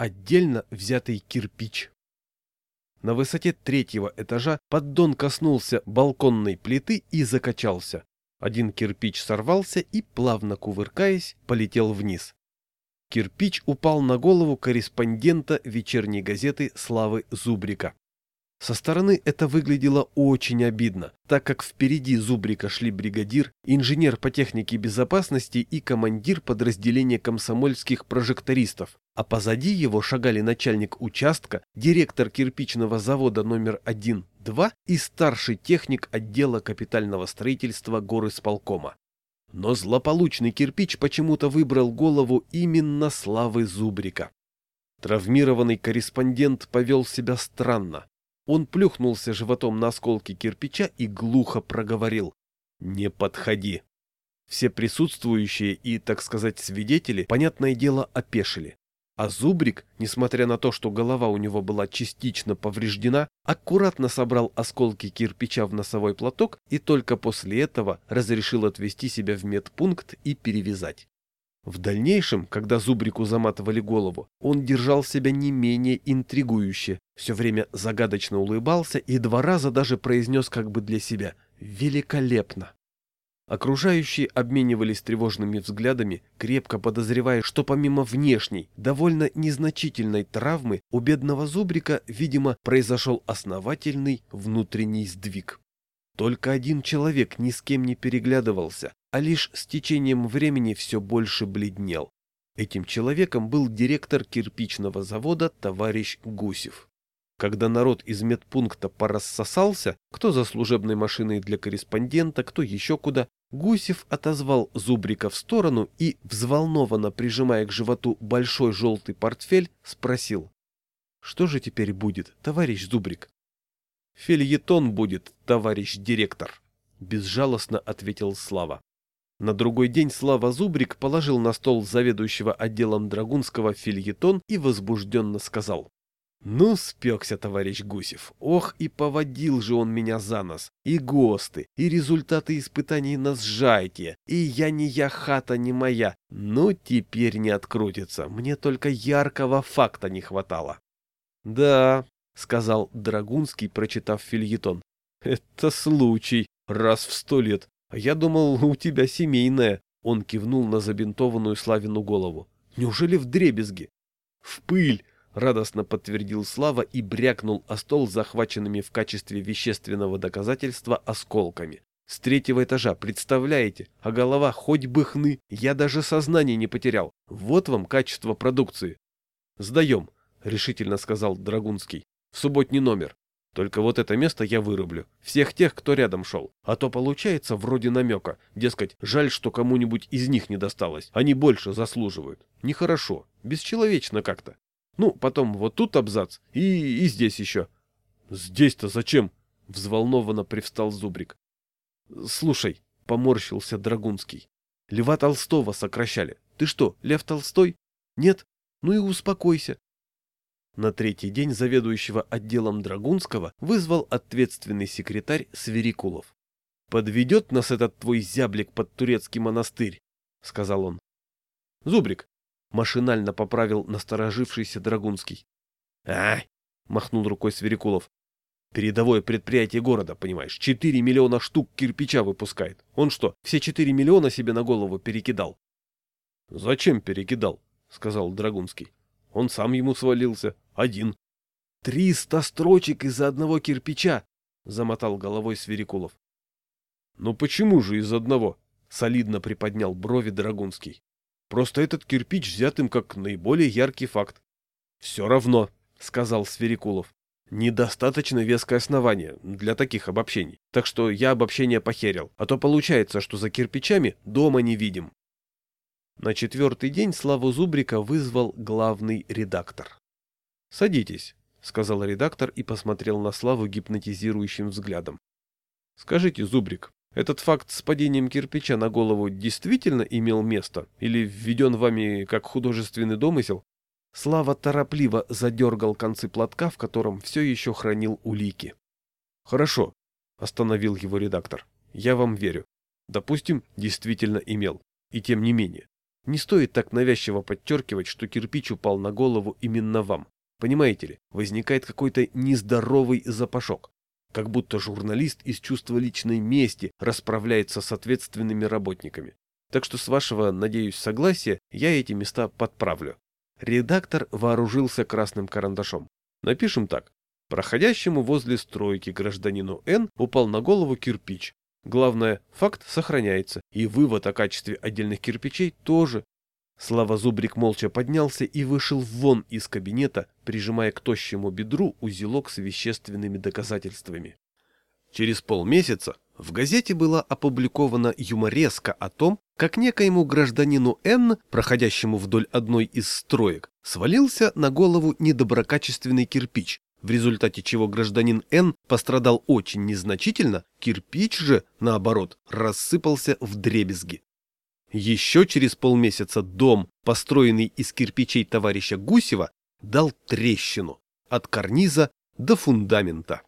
отдельно взятый кирпич. На высоте третьего этажа поддон коснулся балконной плиты и закачался. Один кирпич сорвался и, плавно кувыркаясь, полетел вниз. Кирпич упал на голову корреспондента вечерней газеты Славы Зубрика. Со стороны это выглядело очень обидно, так как впереди Зубрика шли бригадир, инженер по технике безопасности и командир подразделения комсомольских прожектористов, а позади его шагали начальник участка, директор кирпичного завода номер 1-2 и старший техник отдела капитального строительства горысполкома. Но злополучный кирпич почему-то выбрал голову именно Славы Зубрика. Травмированный корреспондент повел себя странно. Он плюхнулся животом на осколки кирпича и глухо проговорил «Не подходи». Все присутствующие и, так сказать, свидетели, понятное дело, опешили. А Зубрик, несмотря на то, что голова у него была частично повреждена, аккуратно собрал осколки кирпича в носовой платок и только после этого разрешил отвести себя в медпункт и перевязать. В дальнейшем, когда Зубрику заматывали голову, он держал себя не менее интригующе, все время загадочно улыбался и два раза даже произнес как бы для себя «великолепно». Окружающие обменивались тревожными взглядами, крепко подозревая, что помимо внешней, довольно незначительной травмы, у бедного Зубрика, видимо, произошел основательный внутренний сдвиг. Только один человек ни с кем не переглядывался, а лишь с течением времени все больше бледнел. Этим человеком был директор кирпичного завода товарищ Гусев. Когда народ из медпункта порассосался, кто за служебной машиной для корреспондента, кто еще куда, Гусев отозвал Зубрика в сторону и, взволнованно прижимая к животу большой желтый портфель, спросил. «Что же теперь будет, товарищ Зубрик?» «Фельетон будет, товарищ директор», — безжалостно ответил Слава. На другой день Слава Зубрик положил на стол заведующего отделом Драгунского фильетон и возбужденно сказал. «Ну, спекся, товарищ Гусев. Ох, и поводил же он меня за нос. И ГОСТы, и результаты испытаний на сжатие, и я не я, хата не моя. Ну, теперь не открутится. Мне только яркого факта не хватало». «Да», — сказал Драгунский, прочитав фильетон. «Это случай. Раз в сто лет. Я думал, у тебя семейная. Он кивнул на забинтованную Славину голову. Неужели в дребезги? В пыль, радостно подтвердил Слава и брякнул о стол захваченными в качестве вещественного доказательства осколками. С третьего этажа, представляете? А голова хоть бы хны, я даже сознание не потерял. Вот вам качество продукции. Сдаем, решительно сказал Драгунский. В субботний номер. Только вот это место я вырублю. Всех тех, кто рядом шел. А то получается вроде намека. Дескать, жаль, что кому-нибудь из них не досталось. Они больше заслуживают. Нехорошо. Бесчеловечно как-то. Ну, потом вот тут абзац. И, и здесь еще. Здесь-то зачем? Взволнованно привстал Зубрик. Слушай, поморщился Драгунский. Льва Толстого сокращали. Ты что, Лев Толстой? Нет? Ну и успокойся. На третий день заведующего отделом Драгунского вызвал ответственный секретарь Сверикулов. «Подведет нас этот твой зяблик под турецкий монастырь», — сказал он. «Зубрик», — машинально поправил насторожившийся Драгунский. «Ай!» — махнул рукой Сверикулов. «Передовое предприятие города, понимаешь, четыре миллиона штук кирпича выпускает. Он что, все четыре миллиона себе на голову перекидал?» «Зачем перекидал?» — сказал Драгунский. Он сам ему свалился. Один. — Триста строчек из-за одного кирпича! — замотал головой Сверикулов. — Ну почему же из одного? — солидно приподнял брови Драгунский. — Просто этот кирпич взят им как наиболее яркий факт. — Все равно, — сказал Сверикулов. — Недостаточно веское основание для таких обобщений. Так что я обобщение похерил. А то получается, что за кирпичами дома не видим. На четвертый день Славу Зубрика вызвал главный редактор. «Садитесь», — сказал редактор и посмотрел на Славу гипнотизирующим взглядом. «Скажите, Зубрик, этот факт с падением кирпича на голову действительно имел место или введен вами как художественный домысел?» Слава торопливо задергал концы платка, в котором все еще хранил улики. «Хорошо», — остановил его редактор. «Я вам верю. Допустим, действительно имел. И тем не менее. Не стоит так навязчиво подчеркивать, что кирпич упал на голову именно вам. Понимаете ли, возникает какой-то нездоровый запашок. Как будто журналист из чувства личной мести расправляется с ответственными работниками. Так что с вашего, надеюсь, согласия я эти места подправлю. Редактор вооружился красным карандашом. Напишем так. Проходящему возле стройки гражданину Н упал на голову кирпич. Главное, факт сохраняется, и вывод о качестве отдельных кирпичей тоже. Слава Зубрик молча поднялся и вышел вон из кабинета, прижимая к тощему бедру узелок с вещественными доказательствами. Через полмесяца в газете была опубликована юмореска о том, как некоему гражданину Н, проходящему вдоль одной из строек, свалился на голову недоброкачественный кирпич, в результате чего гражданин Н пострадал очень незначительно, кирпич же, наоборот, рассыпался в дребезги. Еще через полмесяца дом, построенный из кирпичей товарища Гусева, дал трещину от карниза до фундамента.